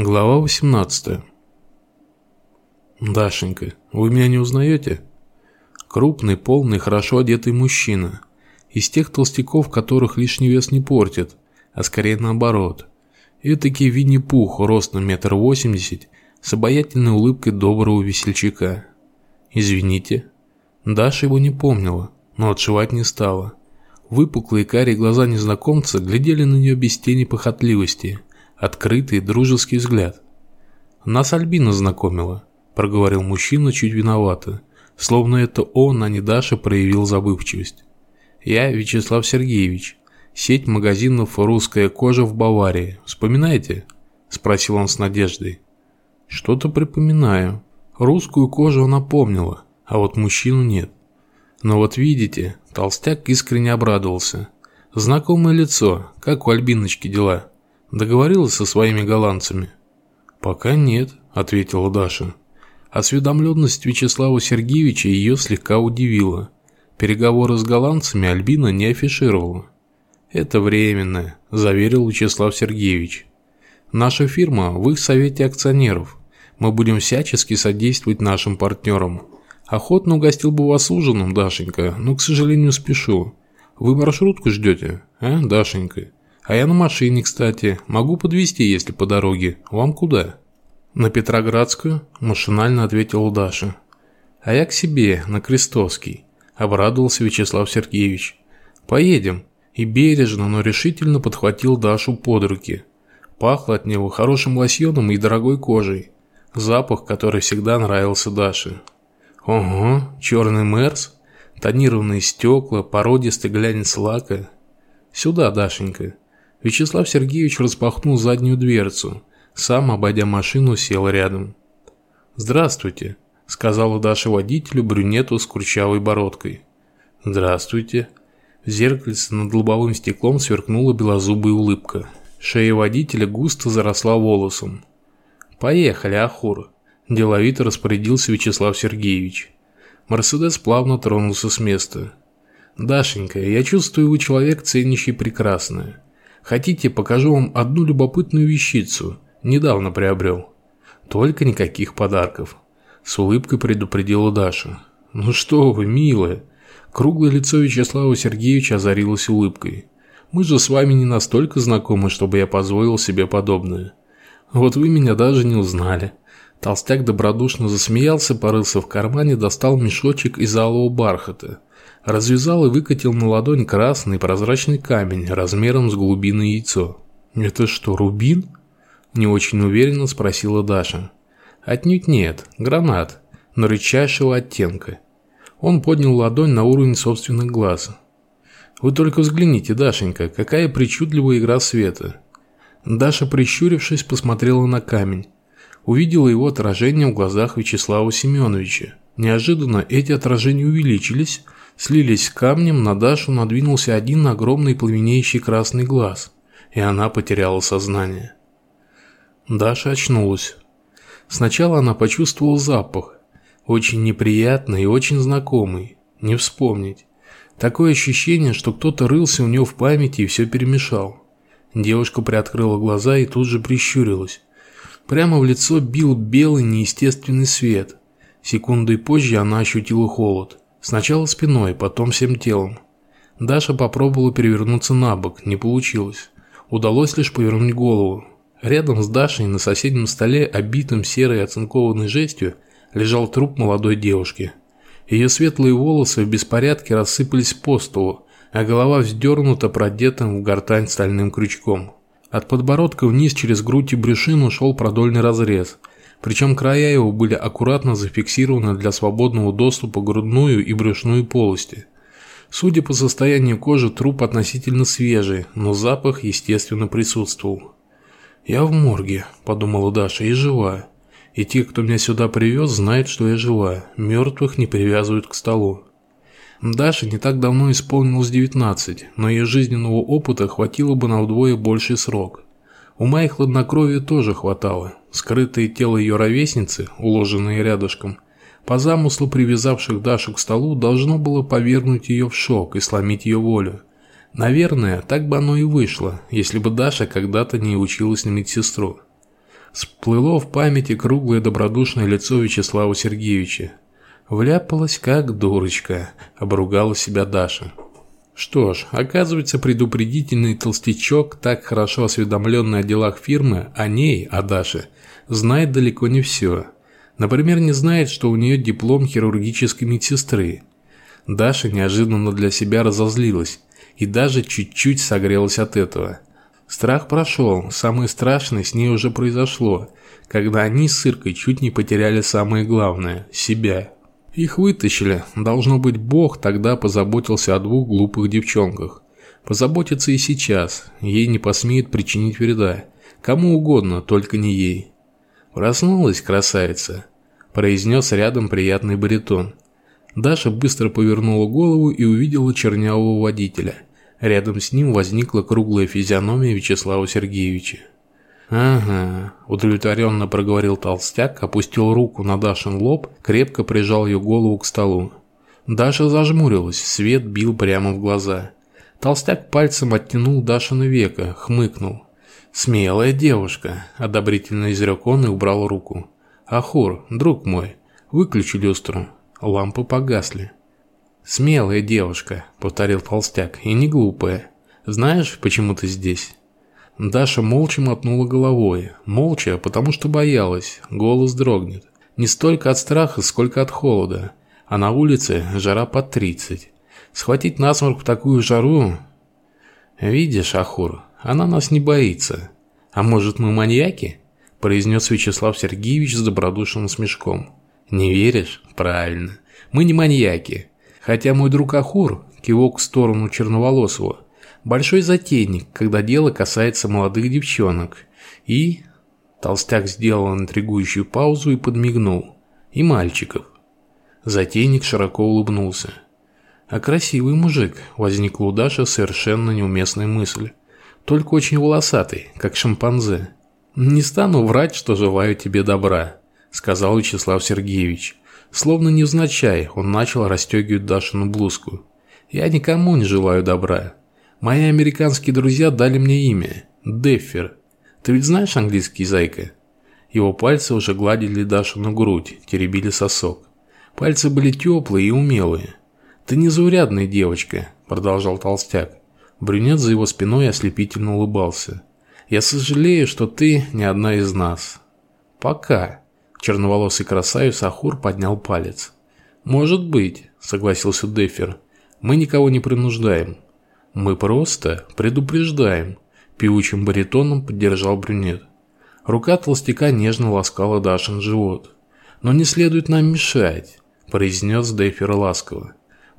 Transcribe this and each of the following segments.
Глава 18 «Дашенька, вы меня не узнаете?» Крупный, полный, хорошо одетый мужчина. Из тех толстяков, которых лишний вес не портит, а скорее наоборот. Этакий Винни-Пух, ростом метр восемьдесят, с обаятельной улыбкой доброго весельчака. «Извините». Даша его не помнила, но отшивать не стала. Выпуклые карие глаза незнакомца глядели на нее без тени похотливости, открытый дружеский взгляд. «Нас Альбина знакомила», – проговорил мужчина чуть виновато, словно это он, а не Даша, проявил забывчивость. «Я Вячеслав Сергеевич, сеть магазинов «Русская кожа» в Баварии. Вспоминаете?» – спросил он с надеждой. «Что-то припоминаю. Русскую кожу она помнила, а вот мужчину нет. Но вот видите, толстяк искренне обрадовался. Знакомое лицо, как у Альбиночки дела. Договорилась со своими голландцами? Пока нет, ответила Даша. Осведомленность Вячеслава Сергеевича ее слегка удивила. Переговоры с голландцами Альбина не афишировала. «Это временно», – заверил Вячеслав Сергеевич. «Наша фирма в их совете акционеров. Мы будем всячески содействовать нашим партнерам. Охотно угостил бы вас ужином, Дашенька, но, к сожалению, спешу. Вы маршрутку ждете, а, Дашенька? А я на машине, кстати. Могу подвезти, если по дороге. Вам куда? На Петроградскую, машинально ответила Даша. А я к себе, на Крестовский. Обрадовался Вячеслав Сергеевич. Поедем. И бережно, но решительно подхватил Дашу под руки. Пахло от него хорошим лосьоном и дорогой кожей. Запах, который всегда нравился Даше. Ого, черный Мерс, тонированные стекла, породистый глянец лака. Сюда, Дашенька. Вячеслав Сергеевич распахнул заднюю дверцу. Сам, обойдя машину, сел рядом. «Здравствуйте», – сказала Даша водителю брюнету с курчавой бородкой. «Здравствуйте». В зеркальце над лобовым стеклом сверкнула белозубая улыбка. Шея водителя густо заросла волосом. «Поехали, Ахур», Деловито распорядился Вячеслав Сергеевич. Мерседес плавно тронулся с места. «Дашенька, я чувствую, вы человек, ценящий прекрасное. Хотите, покажу вам одну любопытную вещицу. Недавно приобрел. Только никаких подарков». С улыбкой предупредила Даша. «Ну что вы, милая!» Круглое лицо Вячеслава Сергеевича озарилось улыбкой. «Мы же с вами не настолько знакомы, чтобы я позволил себе подобное. Вот вы меня даже не узнали. Толстяк добродушно засмеялся, порылся в кармане, достал мешочек из алого бархата. Развязал и выкатил на ладонь красный прозрачный камень размером с глубинное яйцо. «Это что, рубин?» – не очень уверенно спросила Даша. «Отнюдь нет, гранат, но редчайшего оттенка». Он поднял ладонь на уровень собственных глаз. «Вы только взгляните, Дашенька, какая причудливая игра света!» Даша, прищурившись, посмотрела на камень увидела его отражение в глазах Вячеслава Семеновича. Неожиданно эти отражения увеличились, слились с камнем, на Дашу надвинулся один огромный пламенеющий красный глаз, и она потеряла сознание. Даша очнулась. Сначала она почувствовала запах, очень неприятный и очень знакомый, не вспомнить. Такое ощущение, что кто-то рылся у нее в памяти и все перемешал. Девушка приоткрыла глаза и тут же прищурилась. Прямо в лицо бил белый неестественный свет. Секундой позже она ощутила холод. Сначала спиной, потом всем телом. Даша попробовала перевернуться на бок, не получилось. Удалось лишь повернуть голову. Рядом с Дашей на соседнем столе, обитым серой оцинкованной жестью, лежал труп молодой девушки. Ее светлые волосы в беспорядке рассыпались по столу, а голова вздернута продетым в гортань стальным крючком. От подбородка вниз через грудь и брюшину шел продольный разрез, причем края его были аккуратно зафиксированы для свободного доступа грудную и брюшную полости. Судя по состоянию кожи, труп относительно свежий, но запах, естественно, присутствовал. «Я в морге», – подумала Даша, – «и жива. И те, кто меня сюда привез, знают, что я жива. Мертвых не привязывают к столу». Даше не так давно исполнилось 19, но ее жизненного опыта хватило бы на вдвое больший срок. Ума и хладнокровия тоже хватало. Скрытое тело ее ровесницы, уложенное рядышком, по замыслу привязавших Дашу к столу, должно было повергнуть ее в шок и сломить ее волю. Наверное, так бы оно и вышло, если бы Даша когда-то не училась на медсестру. Всплыло в памяти круглое добродушное лицо Вячеслава Сергеевича. Вляпалась как дурочка, обругала себя Даша. Что ж, оказывается, предупредительный толстячок, так хорошо осведомленный о делах фирмы, о ней, о Даше, знает далеко не все. Например, не знает, что у нее диплом хирургической медсестры. Даша неожиданно для себя разозлилась и даже чуть-чуть согрелась от этого. Страх прошел, самое страшное с ней уже произошло, когда они с Иркой чуть не потеряли самое главное – себя. Их вытащили, должно быть, Бог тогда позаботился о двух глупых девчонках. Позаботится и сейчас, ей не посмеет причинить вреда. Кому угодно, только не ей. «Проснулась, красавица», – произнес рядом приятный баритон. Даша быстро повернула голову и увидела чернявого водителя – Рядом с ним возникла круглая физиономия Вячеслава Сергеевича. «Ага», – удовлетворенно проговорил толстяк, опустил руку на Дашин лоб, крепко прижал ее голову к столу. Даша зажмурилась, свет бил прямо в глаза. Толстяк пальцем оттянул Дашина века, хмыкнул. «Смелая девушка», – одобрительно изрек он и убрал руку. «Ахур, друг мой, выключи люстру». Лампы погасли. «Смелая девушка», — повторил толстяк, — «и не глупая. Знаешь, почему ты здесь?» Даша молча мотнула головой. Молча, потому что боялась. Голос дрогнет. Не столько от страха, сколько от холода. А на улице жара под тридцать. Схватить насморк в такую жару... «Видишь, Ахур, она нас не боится. А может, мы маньяки?» произнес Вячеслав Сергеевич с добродушным смешком. «Не веришь? Правильно. Мы не маньяки. Хотя мой друг Ахур, кивок в сторону черноволосого, большой затейник, когда дело касается молодых девчонок. И... Толстяк сделал интригующую паузу и подмигнул. И мальчиков. Затейник широко улыбнулся. А красивый мужик, возникла у Даши совершенно неуместная мысль. Только очень волосатый, как шимпанзе. «Не стану врать, что желаю тебе добра», — сказал Вячеслав Сергеевич. Словно невзначай, он начал расстегивать Дашину блузку. «Я никому не желаю добра. Мои американские друзья дали мне имя – Деффер. Ты ведь знаешь английский, зайка?» Его пальцы уже гладили Дашину грудь, теребили сосок. Пальцы были теплые и умелые. «Ты незаурядная девочка», – продолжал толстяк. Брюнет за его спиной ослепительно улыбался. «Я сожалею, что ты не одна из нас. Пока». Черноволосый красавец Ахур поднял палец. «Может быть», — согласился Дефер. «Мы никого не принуждаем. Мы просто предупреждаем», — певучим баритоном поддержал брюнет. Рука толстяка нежно ласкала Дашин живот. «Но не следует нам мешать», — произнес Дефер ласково.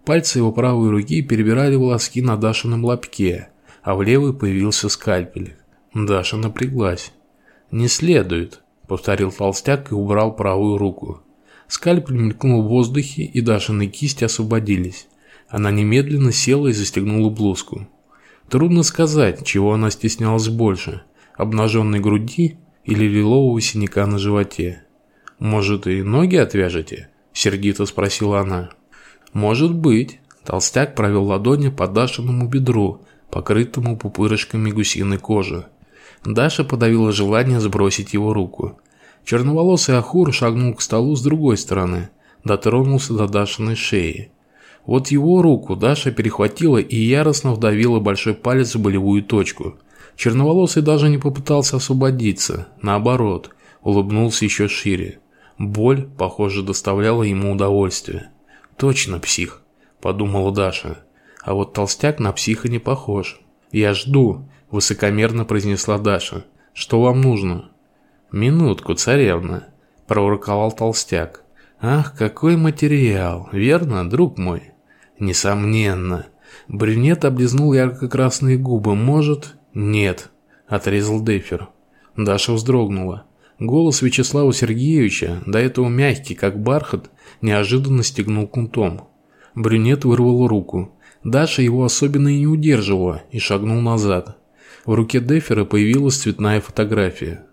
Пальцы его правой руки перебирали волоски на Дашином лобке, а в левой появился скальпель. Даша напряглась. «Не следует», повторил толстяк и убрал правую руку. Скальпель мелькнул в воздухе, и Дашины кисти освободились. Она немедленно села и застегнула блузку. Трудно сказать, чего она стеснялась больше – обнаженной груди или лилового синяка на животе. «Может, и ноги отвяжете?» – сердито спросила она. «Может быть». Толстяк провел ладони по Дашиному бедру, покрытому пупырышками гусиной кожи. Даша подавила желание сбросить его руку. Черноволосый Ахур шагнул к столу с другой стороны, дотронулся до Дашиной шеи. Вот его руку Даша перехватила и яростно вдавила большой палец в болевую точку. Черноволосый даже не попытался освободиться, наоборот, улыбнулся еще шире. Боль, похоже, доставляла ему удовольствие. «Точно псих», – подумала Даша. «А вот толстяк на психа не похож». «Я жду», – высокомерно произнесла Даша. «Что вам нужно?» «Минутку, царевна», – проворковал толстяк. «Ах, какой материал, верно, друг мой?» «Несомненно». Брюнет облизнул ярко-красные губы. «Может?» «Нет», – отрезал Дефер. Даша вздрогнула. Голос Вячеслава Сергеевича, до этого мягкий, как бархат, неожиданно стегнул кунтом. Брюнет вырвал руку. Даша его особенно и не удерживала и шагнул назад. В руке Дефера появилась цветная фотография.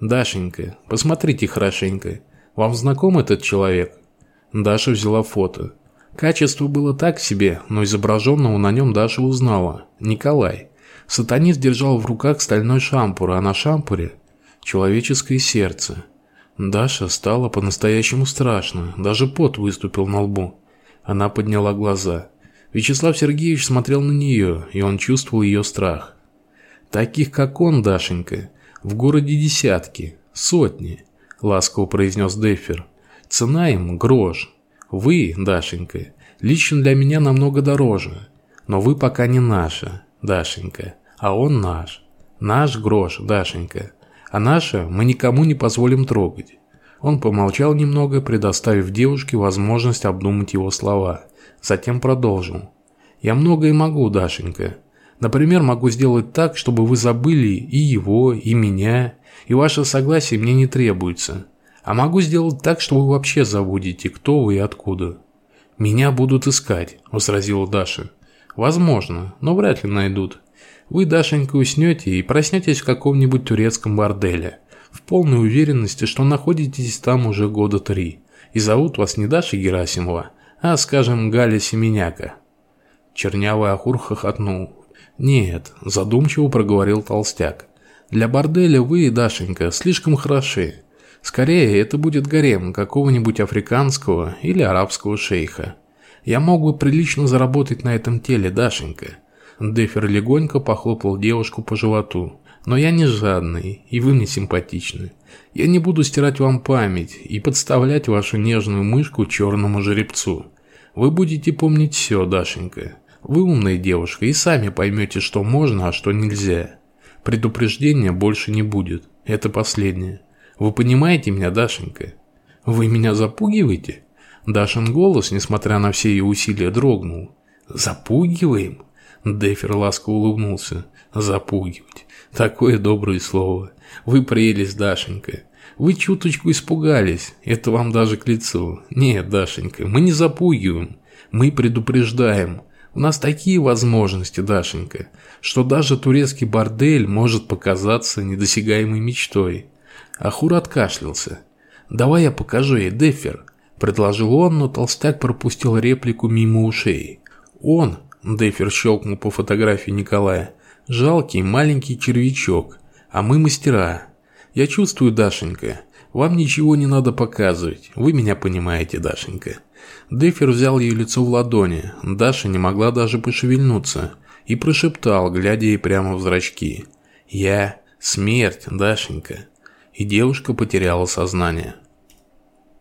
«Дашенька, посмотрите хорошенько. Вам знаком этот человек?» Даша взяла фото. Качество было так себе, но изображенного на нем Даша узнала. Николай. Сатанист держал в руках стальной шампур, а на шампуре... человеческое сердце. Даша стало по-настоящему страшно, даже пот выступил на лбу. Она подняла глаза. Вячеслав Сергеевич смотрел на нее, и он чувствовал ее страх. «Таких, как он, Дашенька, в городе десятки, сотни», – ласково произнес Деффер. «Цена им – грош. Вы, Дашенька, лично для меня намного дороже. Но вы пока не наша, Дашенька, а он наш. Наш грош, Дашенька. А наше мы никому не позволим трогать. Он помолчал немного, предоставив девушке возможность обдумать его слова. Затем продолжил. «Я многое могу, Дашенька. Например, могу сделать так, чтобы вы забыли и его, и меня, и ваше согласие мне не требуется. А могу сделать так, что вы вообще забудете, кто вы и откуда». «Меня будут искать», – возразила Даша. «Возможно, но вряд ли найдут. Вы, Дашенька, уснете и проснетесь в каком-нибудь турецком борделе в полной уверенности, что находитесь там уже года три, и зовут вас не Даша Герасимова, а, скажем, Галя Семеняка». Чернявый Ахур хохотнул. «Нет», – задумчиво проговорил толстяк. «Для борделя вы, Дашенька, слишком хороши. Скорее, это будет гарем какого-нибудь африканского или арабского шейха. Я мог бы прилично заработать на этом теле, Дашенька». Дефер легонько похлопал девушку по животу. Но я не жадный, и вы мне симпатичны. Я не буду стирать вам память и подставлять вашу нежную мышку черному жеребцу. Вы будете помнить все, Дашенька. Вы умная девушка и сами поймете, что можно, а что нельзя. Предупреждения больше не будет. Это последнее. Вы понимаете меня, Дашенька? Вы меня запугиваете? Дашин голос, несмотря на все ее усилия, дрогнул. Запугиваем? Дефер ласково улыбнулся. Запугивать. Такое доброе слово. Вы прелесть, Дашенька. Вы чуточку испугались. Это вам даже к лицу. Нет, Дашенька, мы не запугиваем. Мы предупреждаем. У нас такие возможности, Дашенька, что даже турецкий бордель может показаться недосягаемой мечтой. Ахур откашлялся. «Давай я покажу ей, Дефер», – предложил он, но толстяк пропустил реплику мимо ушей. Он, Дефер щелкнул по фотографии Николая. Жалкий маленький червячок, а мы мастера. Я чувствую, Дашенька, вам ничего не надо показывать, вы меня понимаете, Дашенька. Дефер взял ее лицо в ладони, Даша не могла даже пошевельнуться, и прошептал, глядя ей прямо в зрачки. «Я – смерть, Дашенька». И девушка потеряла сознание.